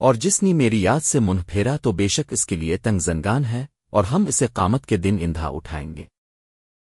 اور جس نے میری یاد سے منہ پھیرا تو بے شک اس کے لیے تنگ زنگان ہے اور ہم اسے قامت کے دن اندھا اٹھائیں گے۔